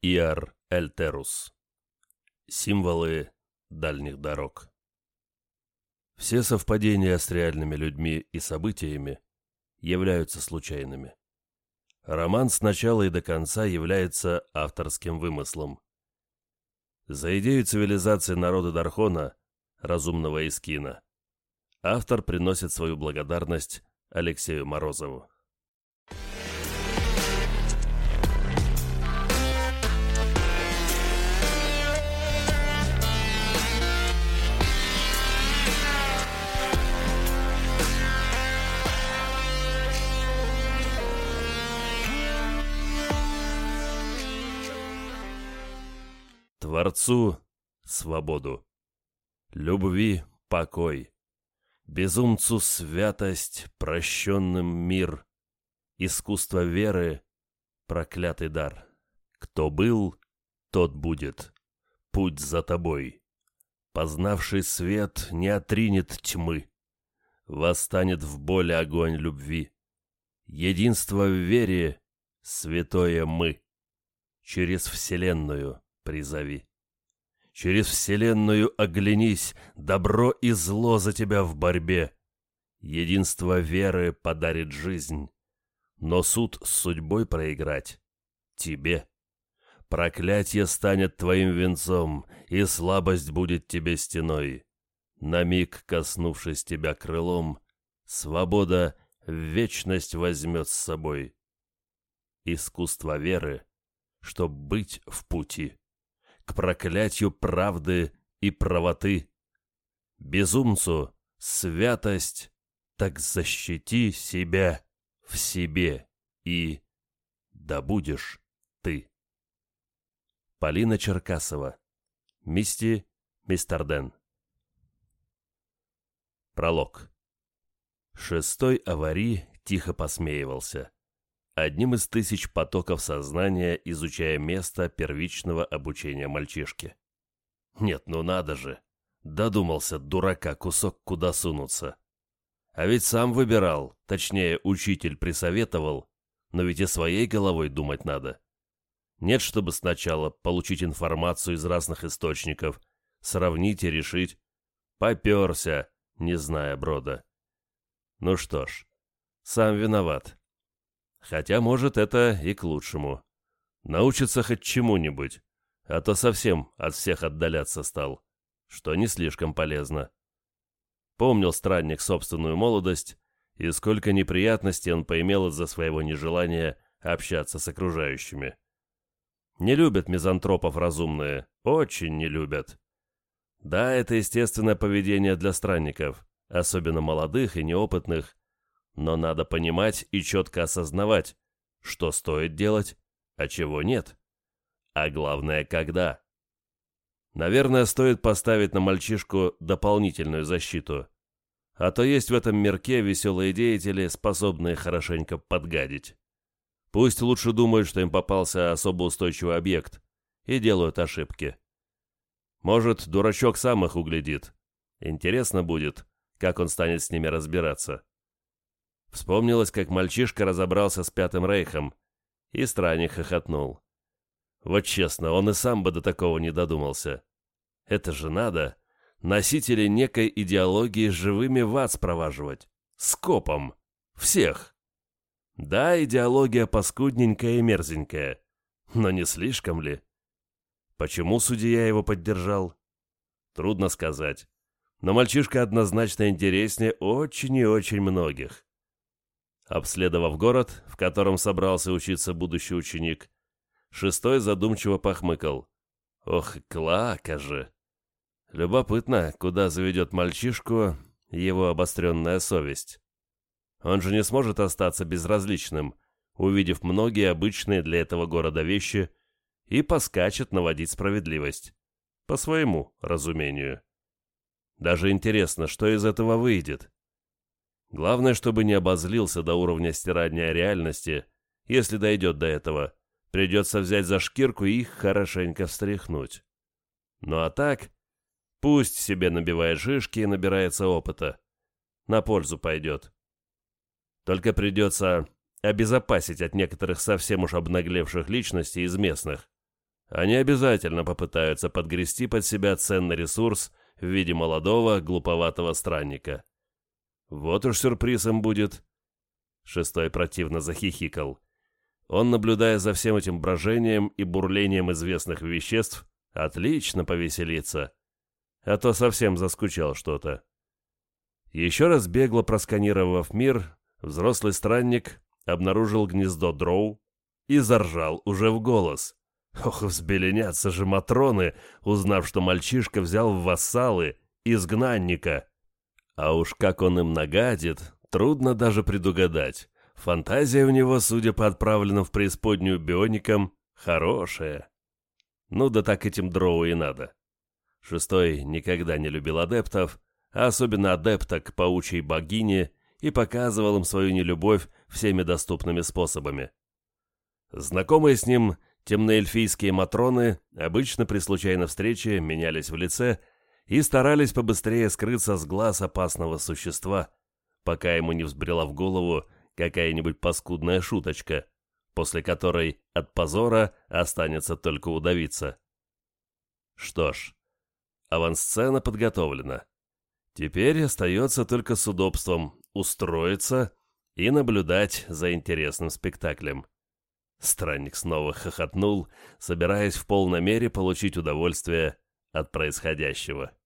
Иар Эльтерус. Символы дальних дорог. Все совпадения с реальными людьми и событиями являются случайными. Роман с начала и до конца является авторским вымыслом. За идею цивилизации народа Дархона, разумного Искина, автор приносит свою благодарность Алексею Морозову. Творцу — свободу, любви — покой, безумцу — святость, прощенным мир, искусство веры — проклятый дар. Кто был, тот будет, путь за тобой. Познавший свет не отринет тьмы, восстанет в боли огонь любви. Единство в вере — святое мы, через вселенную — призови. Через вселенную оглянись, добро и зло за тебя в борьбе. Единство веры подарит жизнь, но суд с судьбой проиграть тебе. Проклятье станет твоим венцом, и слабость будет тебе стеной. На миг коснувшись тебя крылом, свобода в вечность возьмет с собой. Искусство веры, чтоб быть в пути к проклятию правды и правоты. Безумцу святость, так защити себя в себе и да будешь ты. Полина Черкасова. Мисти Мистерден. Пролог. Шестой аварий тихо посмеивался одним из тысяч потоков сознания, изучая место первичного обучения мальчишки. Нет, ну надо же. Додумался, дурака, кусок куда сунуться. А ведь сам выбирал, точнее, учитель присоветовал, но ведь и своей головой думать надо. Нет, чтобы сначала получить информацию из разных источников, сравнить и решить. Поперся, не зная брода. Ну что ж, сам виноват. Хотя, может, это и к лучшему. Научится хоть чему-нибудь, а то совсем от всех отдаляться стал, что не слишком полезно. Помнил странник собственную молодость, и сколько неприятностей он поимел из-за своего нежелания общаться с окружающими. Не любят мизантропов разумные, очень не любят. Да, это естественное поведение для странников, особенно молодых и неопытных, но надо понимать и четко осознавать, что стоит делать, а чего нет. А главное, когда. Наверное, стоит поставить на мальчишку дополнительную защиту. А то есть в этом мирке веселые деятели, способные хорошенько подгадить. Пусть лучше думают, что им попался особо устойчивый объект, и делают ошибки. Может, дурачок сам их углядит. Интересно будет, как он станет с ними разбираться. Вспомнилось, как мальчишка разобрался с Пятым Рейхом, и странник хохотнул. Вот честно, он и сам бы до такого не додумался. Это же надо носителей некой идеологии живыми в ад спроваживать. Скопом. Всех. Да, идеология паскудненькая и мерзенькая. Но не слишком ли? Почему судья его поддержал? Трудно сказать. Но мальчишка однозначно интереснее очень и очень многих. Обследовав город, в котором собрался учиться будущий ученик, шестой задумчиво похмыкал. «Ох, клака же!» Любопытно, куда заведет мальчишку его обостренная совесть. Он же не сможет остаться безразличным, увидев многие обычные для этого города вещи, и поскачет наводить справедливость. По своему разумению. Даже интересно, что из этого выйдет. Главное, чтобы не обозлился до уровня стирания реальности. Если дойдет до этого, придется взять за шкирку и их хорошенько встряхнуть. Ну а так, пусть себе набивает шишки и набирается опыта. На пользу пойдет. Только придется обезопасить от некоторых совсем уж обнаглевших личностей из местных. Они обязательно попытаются подгрести под себя ценный ресурс в виде молодого, глуповатого странника. Вот уж сюрприз им будет. Шестой противно захихикал. Он, наблюдая за всем этим брожением и бурлением известных веществ, отлично повеселится. А то совсем заскучал что-то. Еще раз бегло просканировав мир, взрослый странник обнаружил гнездо дроу и заржал уже в голос. Ох, взбеленятся же Матроны, узнав, что мальчишка взял в вассалы изгнанника. А уж как он им нагадит, трудно даже предугадать. Фантазия у него, судя по отправленным в преисподнюю бионикам, хорошая. Ну да так этим дроу и надо. Шестой никогда не любил адептов, а особенно адепта к паучьей богине, и показывал им свою нелюбовь всеми доступными способами. Знакомые с ним темноэльфийские матроны обычно при случайной встрече менялись в лице и старались побыстрее скрыться с глаз опасного существа, пока ему не взбрела в голову какая-нибудь паскудная шуточка, после которой от позора останется только удавиться. Что ж, авансцена подготовлена. Теперь остается только с удобством устроиться и наблюдать за интересным спектаклем. Странник снова хохотнул, собираясь в полной мере получить удовольствие от происходящего.